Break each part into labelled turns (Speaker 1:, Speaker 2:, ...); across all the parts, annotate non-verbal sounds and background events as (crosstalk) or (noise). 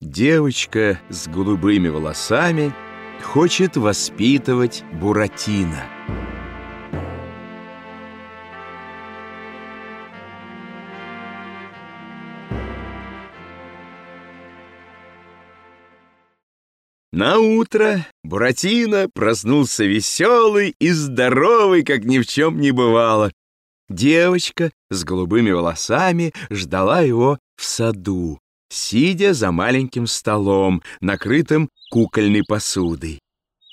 Speaker 1: Девочка с голубыми волосами хочет воспитывать Буратино. На утро Буратино проснулся веселый и здоровый, как ни в чем не бывало. Девочка с голубыми волосами ждала его в саду сидя за маленьким столом, накрытым кукольной посудой.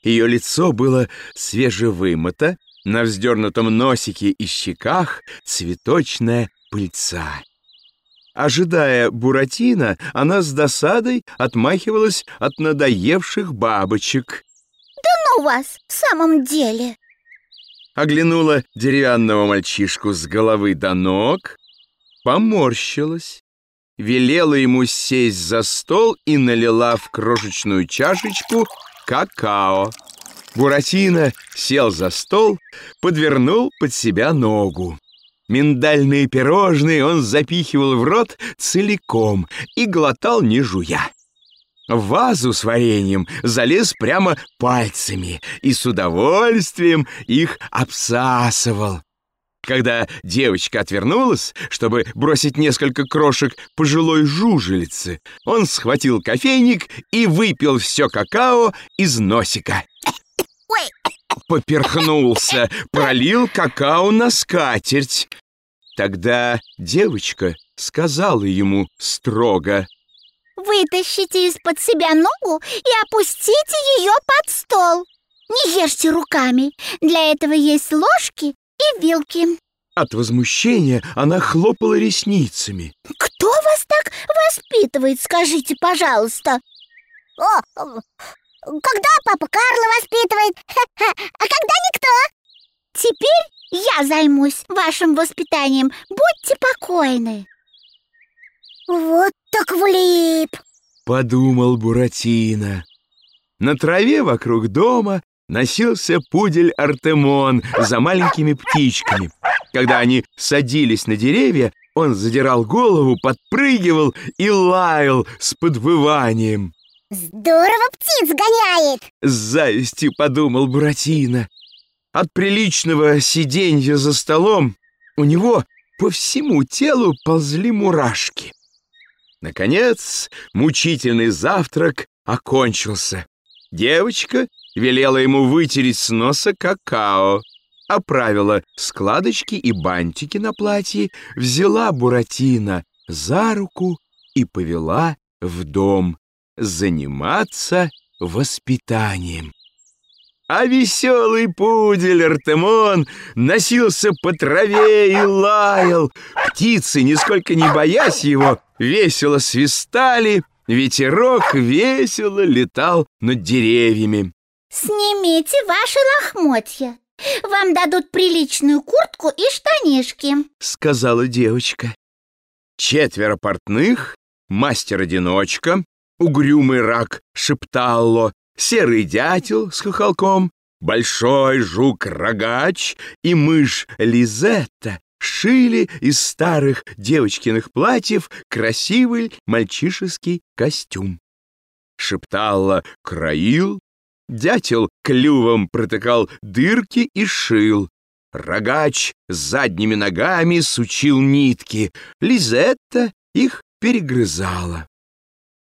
Speaker 1: Ее лицо было свежевымыто, на вздернутом носике и щеках цветочная пыльца. Ожидая Буратино, она с досадой отмахивалась от надоевших бабочек.
Speaker 2: «Да ну вас, в самом деле!»
Speaker 1: Оглянула деревянного мальчишку с головы до ног, поморщилась велела ему сесть за стол и налила в крошечную чашечку какао. Буратино сел за стол, подвернул под себя ногу. Миндальные пирожные он запихивал в рот целиком и глотал не жуя. В вазу с вареньем залез прямо пальцами и с удовольствием их обсасывал. Когда девочка отвернулась, чтобы бросить несколько крошек пожилой жужелицы, он схватил кофейник и выпил все какао из носика. Поперхнулся, пролил какао на скатерть. Тогда девочка сказала ему строго.
Speaker 2: Вытащите из-под себя ногу и опустите ее под стол. Не ешьте руками. Для этого есть ложки и вилки.
Speaker 1: От возмущения она хлопала ресницами.
Speaker 2: Кто вас так воспитывает, скажите, пожалуйста? О, когда папа Карло воспитывает, (laughs) а когда никто? Теперь я займусь вашим воспитанием. Будьте покойны. Вот так влип,
Speaker 1: подумал Буратино. На траве вокруг дома носился пудель Артемон за маленькими птичками. Когда они садились на деревья, он задирал голову, подпрыгивал и лаял с подвыванием.
Speaker 2: «Здорово птиц гоняет!»
Speaker 1: С завистью подумал Буратино. От приличного сиденья за столом у него по всему телу ползли мурашки. Наконец, мучительный завтрак окончился. Девочка велела ему вытереть с носа какао, оправила складочки и бантики на платье, взяла Буратино за руку и повела в дом заниматься воспитанием. А веселый пудель Артемон носился по траве и лаял. Птицы, нисколько не боясь его, весело свистали, ветерок весело летал над деревьями.
Speaker 2: Снимите ваши лохмотья. Вам дадут приличную куртку и штанишки,
Speaker 1: сказала девочка. Четверо портных, мастер-одиночка, угрюмый рак Шепталло, серый дятел с хохолком, большой жук-рогач и мышь Лизетта шили из старых девочкиных платьев красивый мальчишеский костюм. Шепталло краил, Дятел клювом протыкал дырки и шил. Рогач с задними ногами сучил нитки. Лизетта их перегрызала.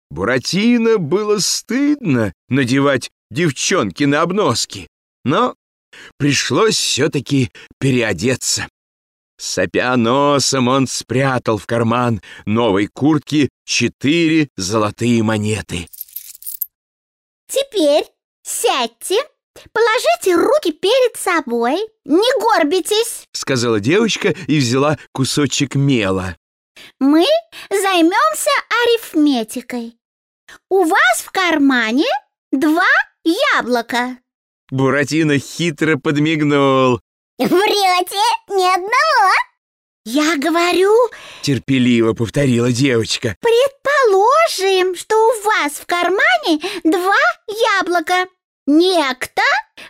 Speaker 1: Буратино было стыдно надевать девчонки на обноски, но пришлось все-таки переодеться. Сопя носом, он спрятал в карман новой куртки четыре золотые монеты.
Speaker 2: «Теперь Сядьте, положите руки перед собой, не горбитесь,
Speaker 1: сказала девочка и взяла кусочек мела.
Speaker 2: Мы займемся арифметикой. У вас в кармане два яблока.
Speaker 1: Буратино хитро подмигнул.
Speaker 2: Врете, ни одного. Я говорю,
Speaker 1: терпеливо повторила девочка.
Speaker 2: Предположим, что у вас в кармане два яблока. Некто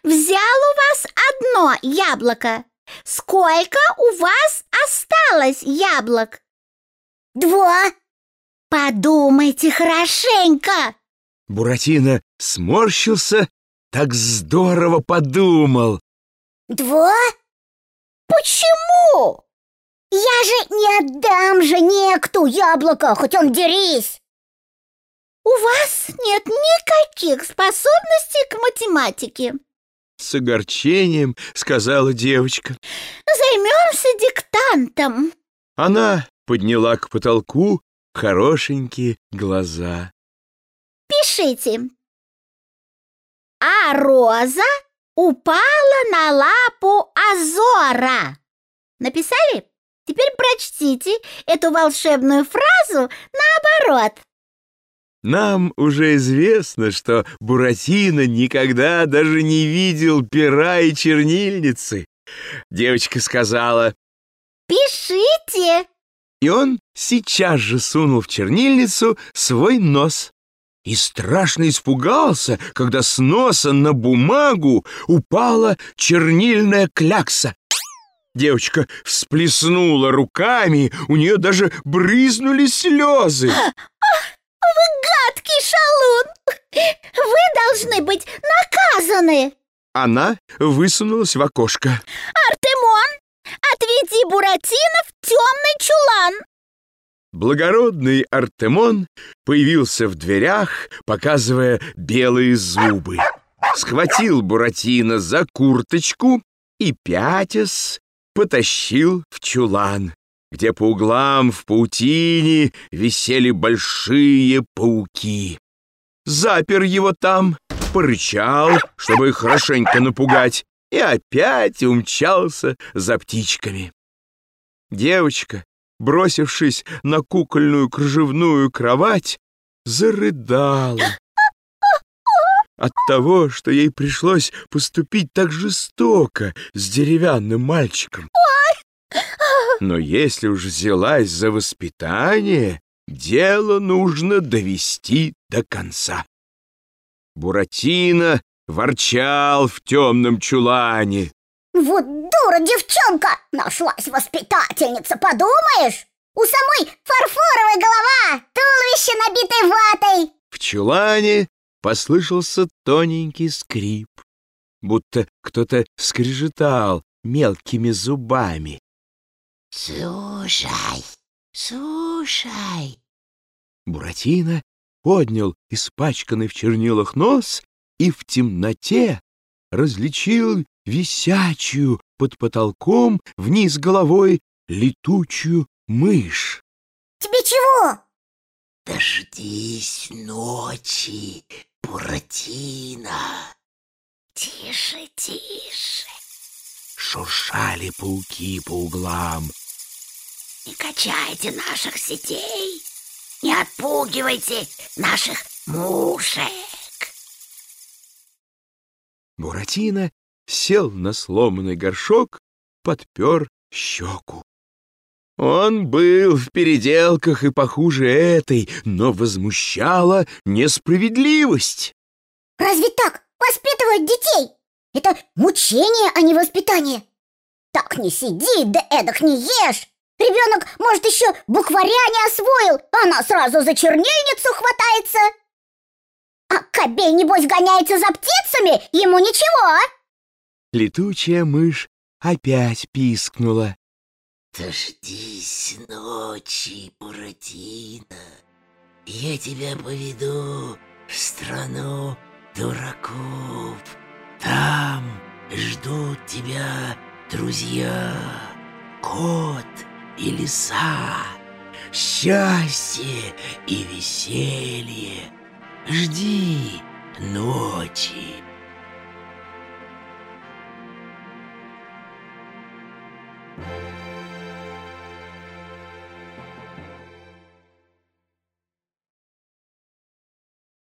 Speaker 2: взял у вас одно яблоко. Сколько у вас осталось яблок? Два. Подумайте хорошенько.
Speaker 1: Буратино сморщился, так здорово подумал.
Speaker 2: Два? Почему? Я же не отдам же некто яблоко, хоть он дерись. У вас нет никаких способностей к математике.
Speaker 1: С огорчением сказала девочка.
Speaker 2: Займемся диктантом.
Speaker 1: Она подняла к потолку хорошенькие глаза.
Speaker 2: Пишите. А роза упала на лапу Азора. Написали? Теперь прочтите эту волшебную фразу наоборот.
Speaker 1: Нам уже известно, что Буратино никогда даже не видел пера и чернильницы. Девочка сказала
Speaker 2: «Пишите!»
Speaker 1: И он сейчас же сунул в чернильницу свой нос. И страшно испугался, когда с носа на бумагу упала чернильная клякса. Девочка всплеснула руками, у нее даже брызнули слезы.
Speaker 2: Вы гадкий шалун! Вы должны быть наказаны!
Speaker 1: Она высунулась в окошко.
Speaker 2: Артемон, отведи Буратино в темный чулан!
Speaker 1: Благородный Артемон появился в дверях, показывая белые зубы. Схватил Буратино за курточку и, пятясь, потащил в чулан где по углам в паутине висели большие пауки. Запер его там, порычал, чтобы их хорошенько напугать, и опять умчался за птичками. Девочка, бросившись на кукольную кружевную кровать, зарыдала. От того, что ей пришлось поступить так жестоко с деревянным мальчиком. Но если уж взялась за воспитание, дело нужно довести до конца. Буратино ворчал в темном чулане.
Speaker 2: Вот дура девчонка! Нашлась воспитательница, подумаешь? У самой фарфоровая голова, туловище набитое ватой.
Speaker 1: В чулане послышался тоненький скрип, будто кто-то скрежетал мелкими зубами.
Speaker 2: «Слушай, слушай!»
Speaker 1: Буратино поднял испачканный в чернилах нос и в темноте различил висячую под потолком вниз головой летучую мышь.
Speaker 2: «Тебе чего?»
Speaker 3: «Дождись ночи, Буратино!»
Speaker 2: «Тише, тише!»
Speaker 1: Шуршали пауки по углам,
Speaker 3: не качайте наших сетей, не отпугивайте наших мушек.
Speaker 1: Буратино сел на сломанный горшок, подпер щеку. Он был в переделках и похуже этой, но возмущала несправедливость.
Speaker 2: Разве так воспитывают детей? Это мучение, а не воспитание. Так не сиди, да эдак не ешь. Ребенок, может, еще букваря не освоил, а она сразу за чернильницу хватается. А кобель, небось, гоняется за птицами, ему ничего. А?
Speaker 1: Летучая мышь опять пискнула.
Speaker 3: Дождись ночи, Буратино. Я тебя поведу в страну дураков. Там ждут тебя друзья. Кот и леса, счастье и веселье. Жди ночи.